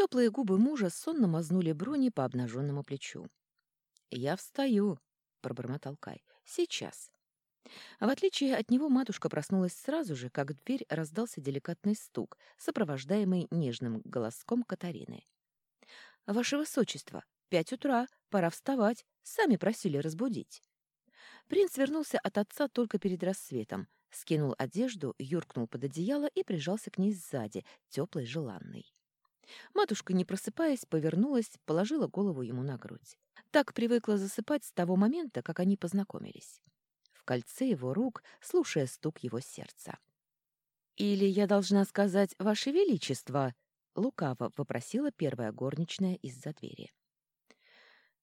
Теплые губы мужа сонно мазнули Бруни по обнаженному плечу. «Я встаю», — пробормотал Кай. «Сейчас». А в отличие от него матушка проснулась сразу же, как в дверь раздался деликатный стук, сопровождаемый нежным голоском Катарины. «Ваше высочество, пять утра, пора вставать, сами просили разбудить». Принц вернулся от отца только перед рассветом, скинул одежду, юркнул под одеяло и прижался к ней сзади, теплой желанной. Матушка, не просыпаясь, повернулась, положила голову ему на грудь. Так привыкла засыпать с того момента, как они познакомились. В кольце его рук, слушая стук его сердца. «Или я должна сказать, Ваше Величество?» — лукаво вопросила первая горничная из-за двери.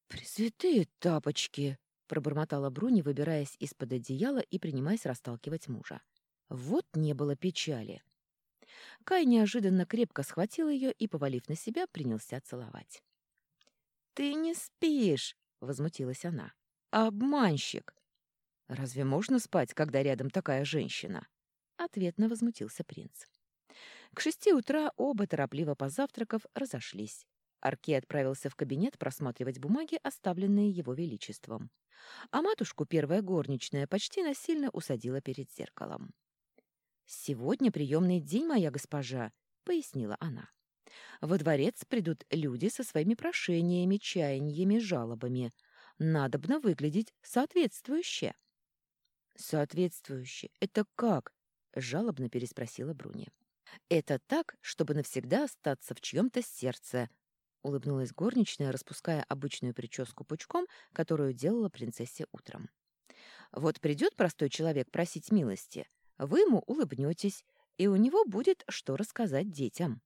«Пресвятые тапочки!» — пробормотала Бруни, выбираясь из-под одеяла и принимаясь расталкивать мужа. «Вот не было печали!» Кай неожиданно крепко схватил ее и, повалив на себя, принялся целовать. «Ты не спишь!» — возмутилась она. «Обманщик!» «Разве можно спать, когда рядом такая женщина?» Ответно возмутился принц. К шести утра оба, торопливо позавтракав, разошлись. Арки отправился в кабинет просматривать бумаги, оставленные его величеством. А матушку первая горничная почти насильно усадила перед зеркалом. «Сегодня приемный день, моя госпожа», — пояснила она. «Во дворец придут люди со своими прошениями, чаяниями, жалобами. Надобно выглядеть соответствующе». «Соответствующе? Это как?» — жалобно переспросила Бруни. «Это так, чтобы навсегда остаться в чьем-то сердце», — улыбнулась горничная, распуская обычную прическу пучком, которую делала принцессе утром. «Вот придет простой человек просить милости, вы ему улыбнетесь, и у него будет что рассказать детям.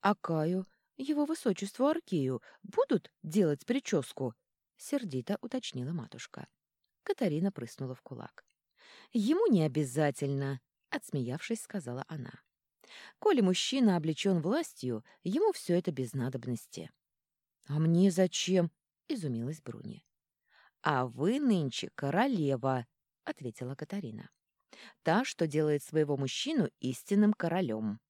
А Каю, его высочеству Аркею, будут делать прическу? Сердито уточнила матушка. Катарина прыснула в кулак. Ему не обязательно, отсмеявшись, сказала она. Коли мужчина облечен властью, ему все это без надобности. А мне зачем? изумилась Бруни. А вы нынче королева, ответила Катарина. Та, что делает своего мужчину истинным королем.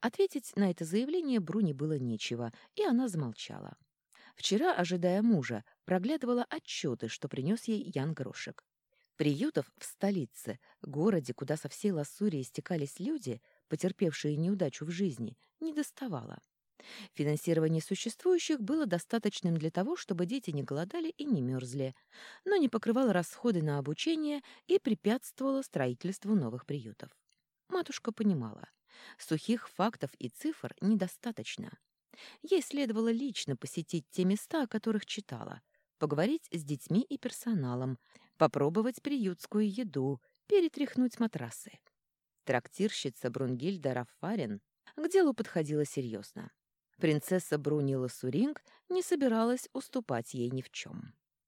Ответить на это заявление Бруни было нечего, и она замолчала. Вчера, ожидая мужа, проглядывала отчеты, что принес ей Ян Грошек. Приютов в столице, городе, куда со всей Лассурии стекались люди, потерпевшие неудачу в жизни, не доставало. Финансирование существующих было достаточным для того, чтобы дети не голодали и не мерзли, но не покрывало расходы на обучение и препятствовало строительству новых приютов. Матушка понимала, сухих фактов и цифр недостаточно. Ей следовало лично посетить те места, о которых читала, поговорить с детьми и персоналом, попробовать приютскую еду, перетряхнуть матрасы. Трактирщица Брунгильда Раффарен к делу подходила серьезно. Принцесса Брунила Суринг не собиралась уступать ей ни в чем.